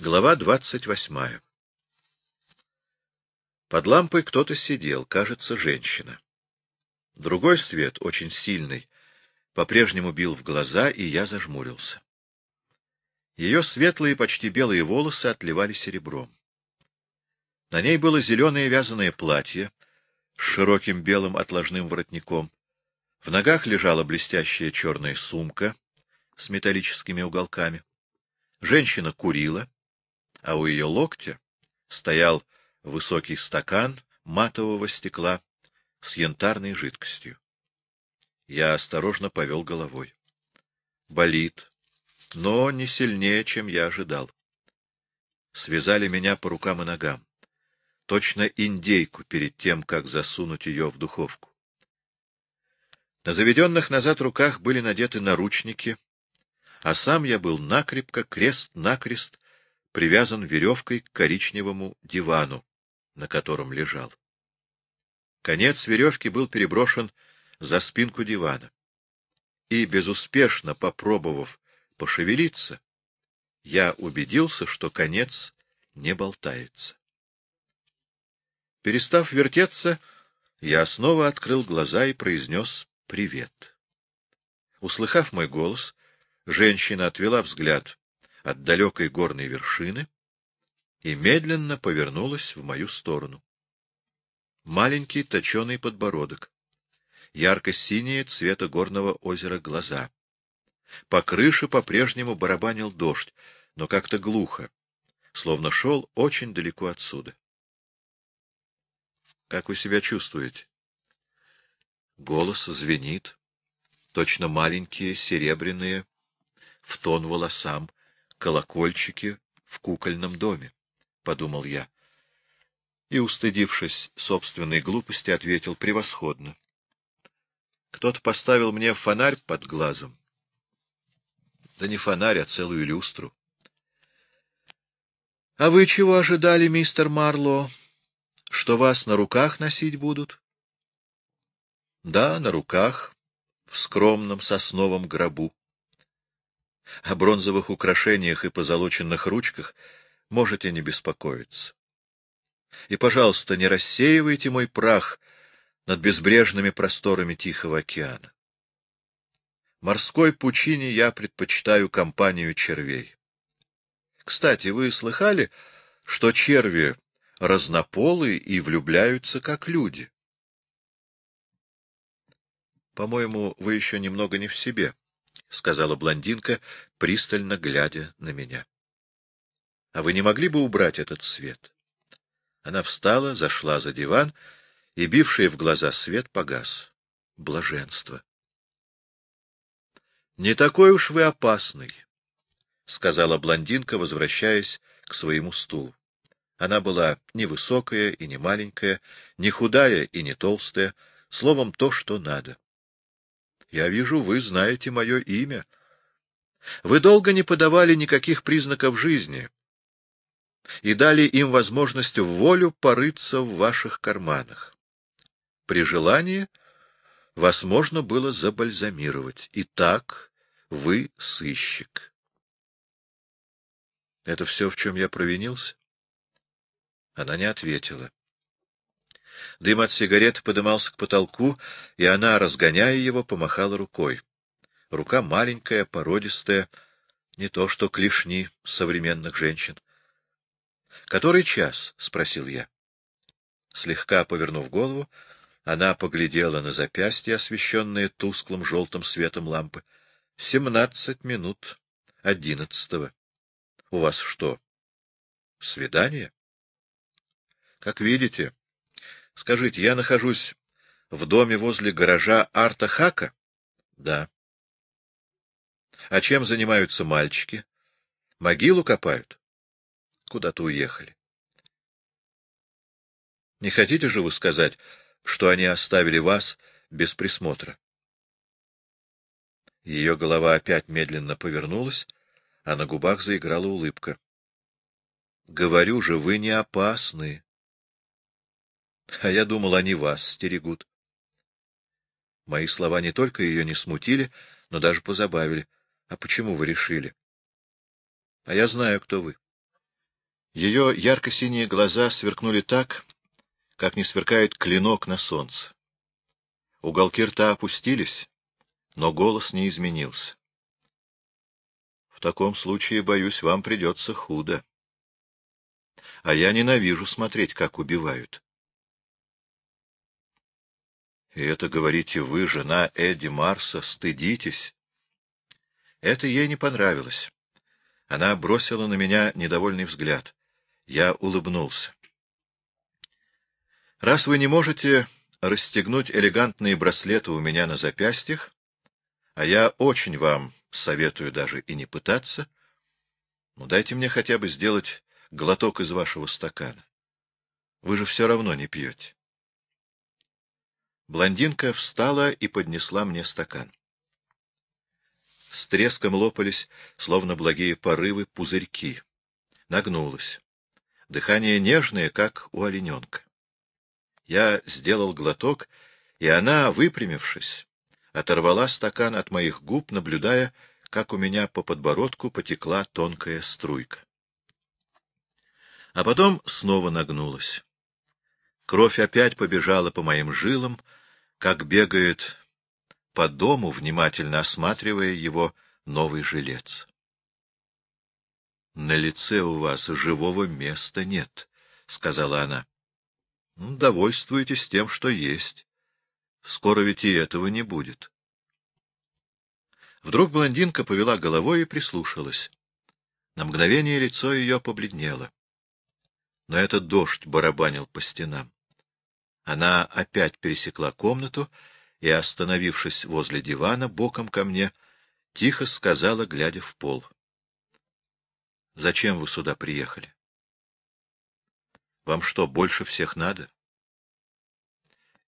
Глава двадцать восьмая Под лампой кто-то сидел, кажется, женщина. Другой свет, очень сильный, по-прежнему бил в глаза, и я зажмурился. Ее светлые, почти белые волосы отливали серебром. На ней было зеленое вязаное платье с широким белым отложным воротником. В ногах лежала блестящая черная сумка с металлическими уголками. Женщина курила, а у ее локтя стоял высокий стакан матового стекла с янтарной жидкостью. Я осторожно повел головой. Болит, но не сильнее, чем я ожидал. Связали меня по рукам и ногам. Точно индейку перед тем, как засунуть ее в духовку. На заведенных назад руках были надеты наручники, а сам я был накрепко, крест-накрест, привязан веревкой к коричневому дивану, на котором лежал. Конец веревки был переброшен за спинку дивана. И, безуспешно попробовав пошевелиться, я убедился, что конец не болтается. Перестав вертеться, я снова открыл глаза и произнес «Привет». Услыхав мой голос, женщина отвела взгляд от далекой горной вершины и медленно повернулась в мою сторону. Маленький точеный подбородок, ярко-синие цвета горного озера глаза. По крыше по-прежнему барабанил дождь, но как-то глухо, словно шел очень далеко отсюда. — Как вы себя чувствуете? Голос звенит, точно маленькие серебряные, в тон волосам, колокольчики в кукольном доме, — подумал я. И, устыдившись собственной глупости, ответил превосходно. Кто-то поставил мне фонарь под глазом. Да не фонарь, а целую люстру. — А вы чего ожидали, мистер Марло? Что вас на руках носить будут? — Да, на руках, в скромном сосновом гробу. О бронзовых украшениях и позолоченных ручках можете не беспокоиться. И, пожалуйста, не рассеивайте мой прах над безбрежными просторами Тихого океана. Морской пучине я предпочитаю компанию червей. Кстати, вы слыхали, что черви разнополы и влюбляются как люди? По-моему, вы еще немного не в себе. — сказала блондинка, пристально глядя на меня. — А вы не могли бы убрать этот свет? Она встала, зашла за диван, и бивший в глаза свет погас. Блаженство. — Не такой уж вы опасный, — сказала блондинка, возвращаясь к своему стулу. Она была не высокая и не маленькая, не худая и не толстая, словом, то, что надо. Я вижу, вы знаете мое имя. Вы долго не подавали никаких признаков жизни и дали им возможность в волю порыться в ваших карманах. При желании вас можно было забальзамировать. Итак, вы сыщик. Это все, в чем я провинился? Она не ответила. Дым от сигарет подымался к потолку, и она, разгоняя его, помахала рукой. Рука маленькая, породистая, не то что клешни современных женщин. — Который час? — спросил я. Слегка повернув голову, она поглядела на запястье, освещенное тусклым желтым светом лампы. — Семнадцать минут одиннадцатого. — У вас что, свидание? — Как видите, Скажите, я нахожусь в доме возле гаража Арта Хака? Да. А чем занимаются мальчики? Могилу копают? Куда-то уехали. Не хотите же вы сказать, что они оставили вас без присмотра? Ее голова опять медленно повернулась, а на губах заиграла улыбка. — Говорю же, вы не опасны. А я думал, они вас стерегут. Мои слова не только ее не смутили, но даже позабавили. А почему вы решили? А я знаю, кто вы. Ее ярко-синие глаза сверкнули так, как не сверкает клинок на солнце. Уголки рта опустились, но голос не изменился. В таком случае, боюсь, вам придется худо. А я ненавижу смотреть, как убивают. И это, говорите, вы, жена Эдди Марса, стыдитесь? Это ей не понравилось. Она бросила на меня недовольный взгляд. Я улыбнулся. Раз вы не можете расстегнуть элегантные браслеты у меня на запястьях, а я очень вам советую даже и не пытаться, ну дайте мне хотя бы сделать глоток из вашего стакана. Вы же все равно не пьете. Блондинка встала и поднесла мне стакан. С треском лопались, словно благие порывы, пузырьки. Нагнулась. Дыхание нежное, как у олененка. Я сделал глоток, и она, выпрямившись, оторвала стакан от моих губ, наблюдая, как у меня по подбородку потекла тонкая струйка. А потом снова нагнулась. Кровь опять побежала по моим жилам, как бегает по дому, внимательно осматривая его новый жилец. — На лице у вас живого места нет, — сказала она. — ну, Довольствуйтесь тем, что есть. Скоро ведь и этого не будет. Вдруг блондинка повела головой и прислушалась. На мгновение лицо ее побледнело. Но этот дождь барабанил по стенам. Она опять пересекла комнату и, остановившись возле дивана, боком ко мне, тихо сказала, глядя в пол. — Зачем вы сюда приехали? — Вам что, больше всех надо?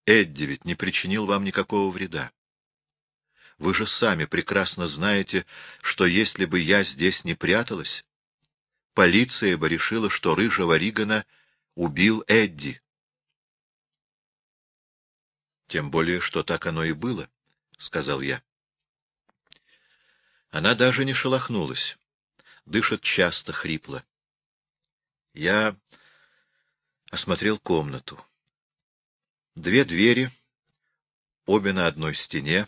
Эдди ведь не причинил вам никакого вреда. Вы же сами прекрасно знаете, что если бы я здесь не пряталась, полиция бы решила, что рыжего Ригана убил Эдди. Тем более, что так оно и было, — сказал я. Она даже не шелохнулась, дышит часто, хрипло. Я осмотрел комнату. Две двери, обе на одной стене,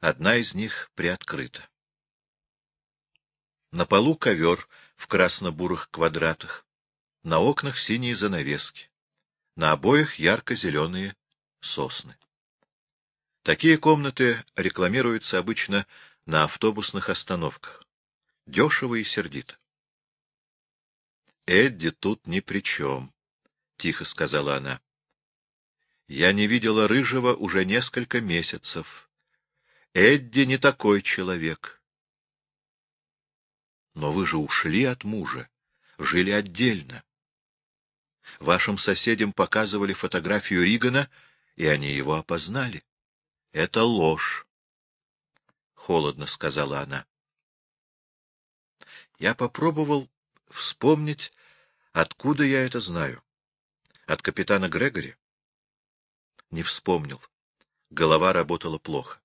одна из них приоткрыта. На полу ковер в красно-бурых квадратах, на окнах синие занавески, на обоих ярко-зеленые сосны. Такие комнаты рекламируются обычно на автобусных остановках. Дешево и сердито. «Эдди тут ни при чем», — тихо сказала она. «Я не видела Рыжего уже несколько месяцев. Эдди не такой человек». «Но вы же ушли от мужа, жили отдельно. Вашим соседям показывали фотографию Ригана — и они его опознали. — Это ложь, — холодно сказала она. Я попробовал вспомнить, откуда я это знаю. От капитана Грегори? Не вспомнил. Голова работала плохо.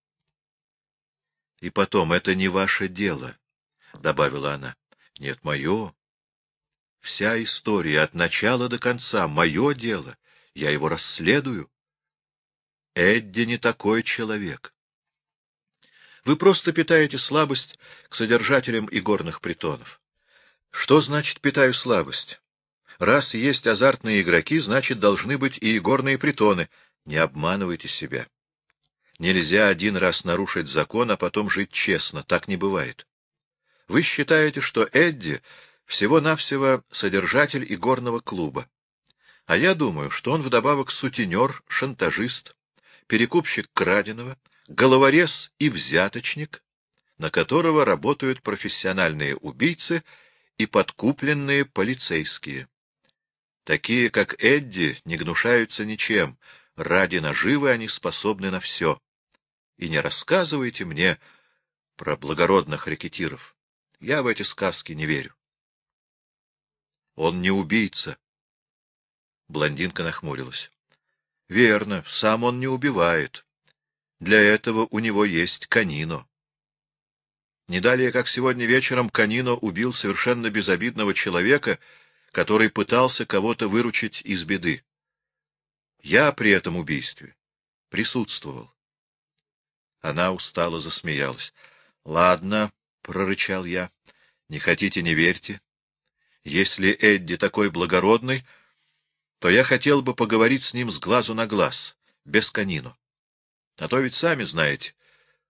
— И потом, это не ваше дело, — добавила она. — Нет, мое. Вся история от начала до конца — мое дело. Я его расследую. Эдди не такой человек. Вы просто питаете слабость к содержателям игорных притонов. Что значит «питаю слабость»? Раз есть азартные игроки, значит, должны быть и игорные притоны. Не обманывайте себя. Нельзя один раз нарушить закон, а потом жить честно. Так не бывает. Вы считаете, что Эдди всего-навсего содержатель игорного клуба. А я думаю, что он вдобавок сутенер, шантажист, перекупщик краденого, головорез и взяточник, на которого работают профессиональные убийцы и подкупленные полицейские. Такие, как Эдди, не гнушаются ничем, ради наживы они способны на все. И не рассказывайте мне про благородных рекетиров. Я в эти сказки не верю. Он не убийца. Блондинка нахмурилась. Верно, сам он не убивает. Для этого у него есть Канино. Не далее, как сегодня вечером, Канино убил совершенно безобидного человека, который пытался кого-то выручить из беды. Я при этом убийстве присутствовал. Она устало засмеялась. — Ладно, — прорычал я, — не хотите — не верьте. Если Эдди такой благородный, то я хотел бы поговорить с ним с глазу на глаз, без конину. А то ведь сами знаете,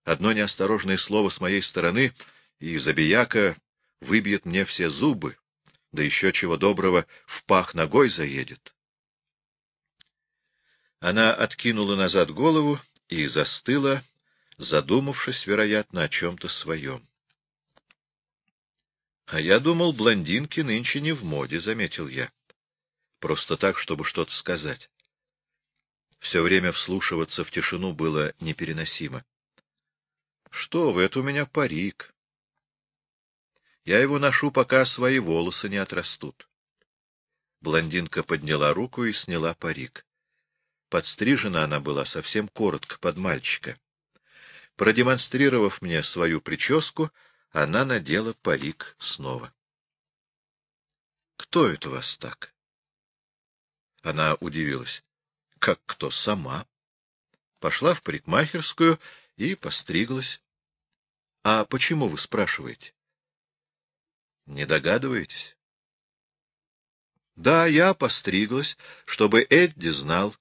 одно неосторожное слово с моей стороны, и забияка выбьет мне все зубы, да еще чего доброго в пах ногой заедет. Она откинула назад голову и застыла, задумавшись, вероятно, о чем-то своем. — А я думал, блондинки нынче не в моде, — заметил я. Просто так, чтобы что-то сказать. Все время вслушиваться в тишину было непереносимо. — Что вы, это у меня парик. Я его ношу, пока свои волосы не отрастут. Блондинка подняла руку и сняла парик. Подстрижена она была совсем коротко, под мальчика. Продемонстрировав мне свою прическу, она надела парик снова. — Кто это вас так? Она удивилась. — Как кто? Сама. Пошла в парикмахерскую и постриглась. — А почему вы спрашиваете? — Не догадываетесь? — Да, я постриглась, чтобы Эдди знал,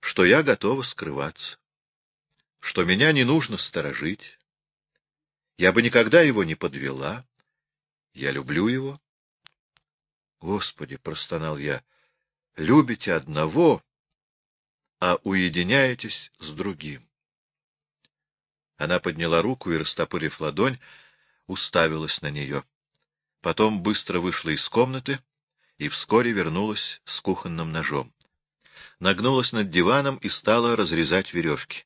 что я готова скрываться, что меня не нужно сторожить. Я бы никогда его не подвела. Я люблю его. Господи, — простонал я, — любите одного, а уединяетесь с другим. Она подняла руку и, растопырив ладонь, уставилась на нее. Потом быстро вышла из комнаты и вскоре вернулась с кухонным ножом нагнулась над диваном и стала разрезать веревки.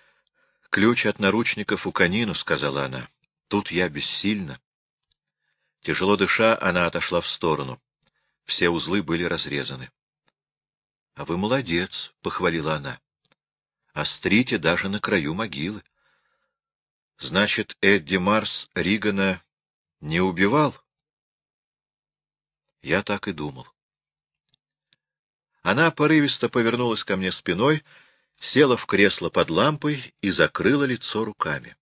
— Ключ от наручников у конину, — сказала она. — Тут я бессильна. Тяжело дыша, она отошла в сторону. Все узлы были разрезаны. — А вы молодец, — похвалила она. — Острите даже на краю могилы. — Значит, Эдди Марс Ригана не убивал? Я так и думал. Она порывисто повернулась ко мне спиной, села в кресло под лампой и закрыла лицо руками.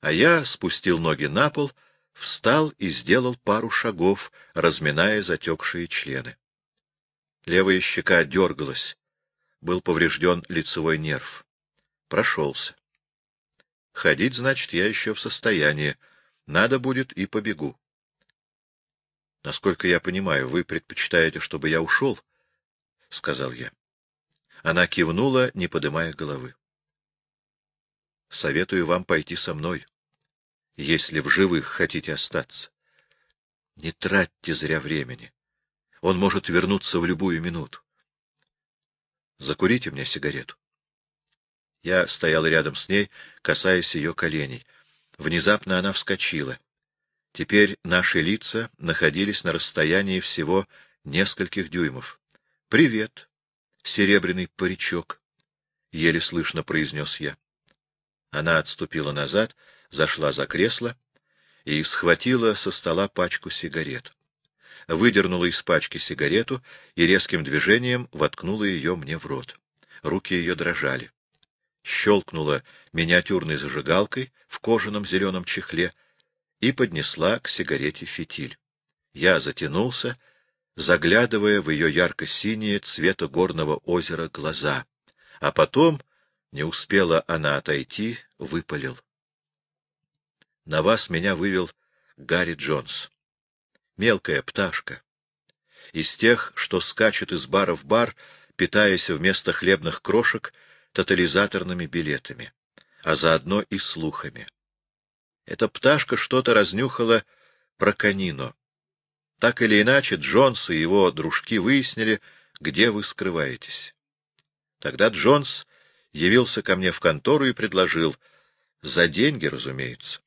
А я спустил ноги на пол, встал и сделал пару шагов, разминая затекшие члены. Левая щека дергалась. Был поврежден лицевой нерв. Прошелся. Ходить, значит, я еще в состоянии. Надо будет и побегу. Насколько я понимаю, вы предпочитаете, чтобы я ушел? —— сказал я. Она кивнула, не поднимая головы. — Советую вам пойти со мной, если в живых хотите остаться. Не тратьте зря времени. Он может вернуться в любую минуту. Закурите мне сигарету. Я стоял рядом с ней, касаясь ее коленей. Внезапно она вскочила. Теперь наши лица находились на расстоянии всего нескольких дюймов. «Привет, серебряный паричок», — еле слышно произнес я. Она отступила назад, зашла за кресло и схватила со стола пачку сигарет. Выдернула из пачки сигарету и резким движением воткнула ее мне в рот. Руки ее дрожали. Щелкнула миниатюрной зажигалкой в кожаном зеленом чехле и поднесла к сигарете фитиль. Я затянулся, — заглядывая в ее ярко-синие цвета горного озера глаза, а потом, не успела она отойти, выпалил. На вас меня вывел Гарри Джонс. Мелкая пташка. Из тех, что скачут из бара в бар, питаясь вместо хлебных крошек тотализаторными билетами, а заодно и слухами. Эта пташка что-то разнюхала про Канино так или иначе, Джонс и его дружки выяснили, где вы скрываетесь. Тогда Джонс явился ко мне в контору и предложил, за деньги, разумеется,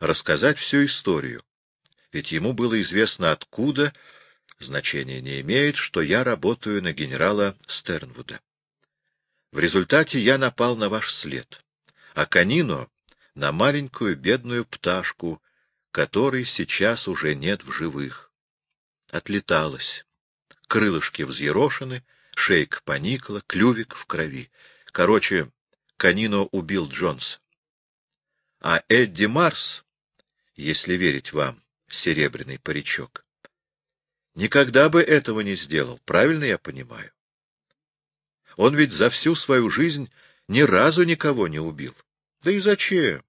рассказать всю историю. Ведь ему было известно откуда, значения не имеет, что я работаю на генерала Стернвуда. В результате я напал на ваш след, а Канино — на маленькую бедную пташку, которой сейчас уже нет в живых. отлеталась. Крылышки взъерошены, шейка поникла, клювик в крови. Короче, Канино убил Джонса. А Эдди Марс, если верить вам, серебряный паричок, никогда бы этого не сделал, правильно я понимаю? Он ведь за всю свою жизнь ни разу никого не убил. Да и зачем?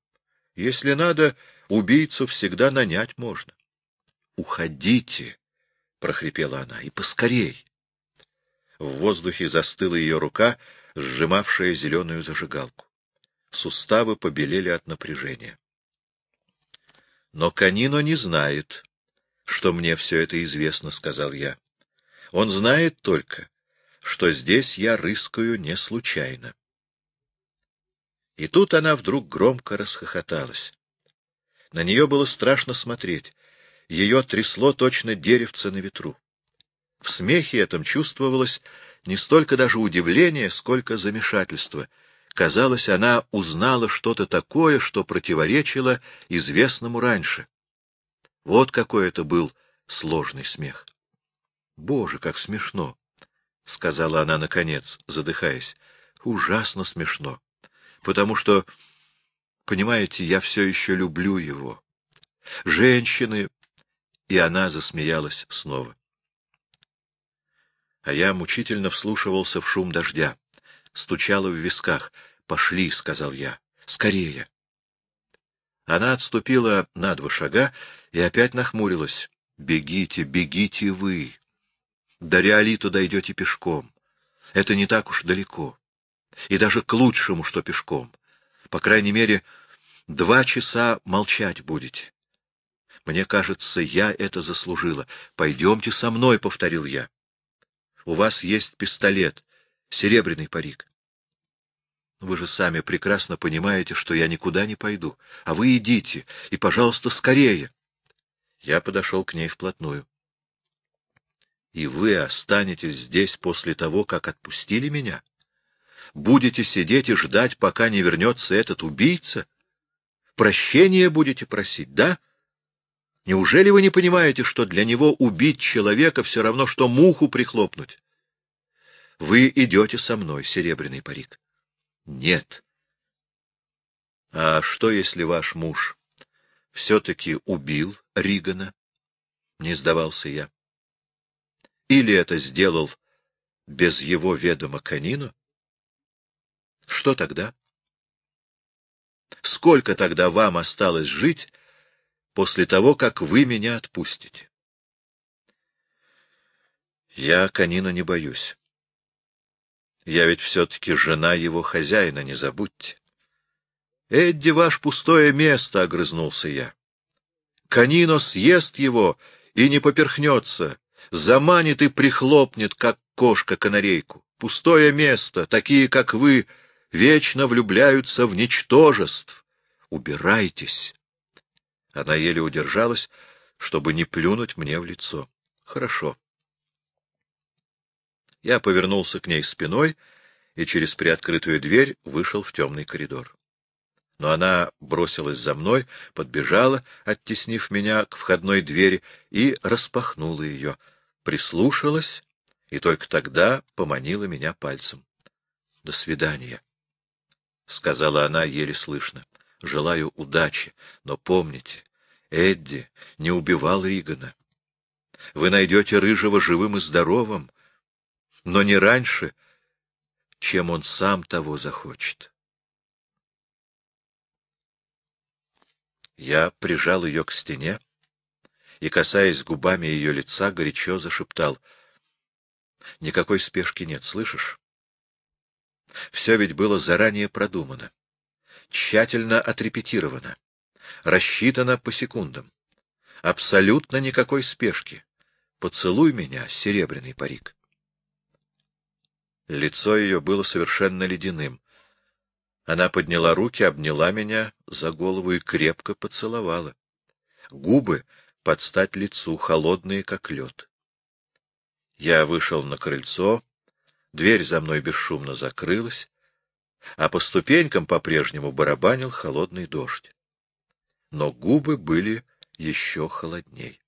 Если надо, убийцу всегда нанять можно. — Уходите, — прохрипела она, — и поскорей. В воздухе застыла ее рука, сжимавшая зеленую зажигалку. Суставы побелели от напряжения. Но Канино не знает, что мне все это известно, — сказал я. Он знает только, что здесь я рыскаю не случайно. И тут она вдруг громко расхохоталась. На нее было страшно смотреть. Ее трясло точно деревце на ветру. В смехе этом чувствовалось не столько даже удивление, сколько замешательство. Казалось, она узнала что-то такое, что противоречило известному раньше. Вот какой это был сложный смех. — Боже, как смешно! — сказала она наконец, задыхаясь. — Ужасно смешно. Потому что, понимаете, я все еще люблю его. Женщины... И она засмеялась снова а я мучительно вслушивался в шум дождя. Стучало в висках. «Пошли», — сказал я. «Скорее». Она отступила на два шага и опять нахмурилась. «Бегите, бегите вы. До Реолита дойдете пешком. Это не так уж далеко. И даже к лучшему, что пешком. По крайней мере, два часа молчать будете. Мне кажется, я это заслужила. Пойдемте со мной, — повторил я. У вас есть пистолет, серебряный парик. Вы же сами прекрасно понимаете, что я никуда не пойду. А вы идите, и, пожалуйста, скорее. Я подошел к ней вплотную. И вы останетесь здесь после того, как отпустили меня? Будете сидеть и ждать, пока не вернется этот убийца? Прощения будете просить, да? — Неужели вы не понимаете, что для него убить человека все равно, что муху прихлопнуть? Вы идете со мной, серебряный парик. Нет. А что, если ваш муж все-таки убил Ригана? Не сдавался я. Или это сделал без его ведома Канину? Что тогда? Сколько тогда вам осталось жить, после того, как вы меня отпустите. Я Канина не боюсь. Я ведь все-таки жена его хозяина, не забудьте. Эдди ваш пустое место, — огрызнулся я. Канино съест его и не поперхнется, заманит и прихлопнет, как кошка канарейку. Пустое место, такие, как вы, вечно влюбляются в ничтожеств. Убирайтесь. Она еле удержалась, чтобы не плюнуть мне в лицо. Хорошо. Я повернулся к ней спиной и через приоткрытую дверь вышел в темный коридор. Но она бросилась за мной, подбежала, оттеснив меня к входной двери, и распахнула ее, прислушалась и только тогда поманила меня пальцем. — До свидания, — сказала она еле слышно. — Желаю удачи, но помните, Эдди не убивал Ригана. Вы найдете Рыжего живым и здоровым, но не раньше, чем он сам того захочет. Я прижал ее к стене и, касаясь губами ее лица, горячо зашептал. — Никакой спешки нет, слышишь? Все ведь было заранее продумано, тщательно отрепетировано рассчитана по секундам. Абсолютно никакой спешки. Поцелуй меня, серебряный парик. Лицо ее было совершенно ледяным. Она подняла руки, обняла меня за голову и крепко поцеловала. Губы под стать лицу, холодные, как лед. Я вышел на крыльцо, дверь за мной бесшумно закрылась, а по ступенькам по-прежнему барабанил холодный дождь но губы были еще холодней.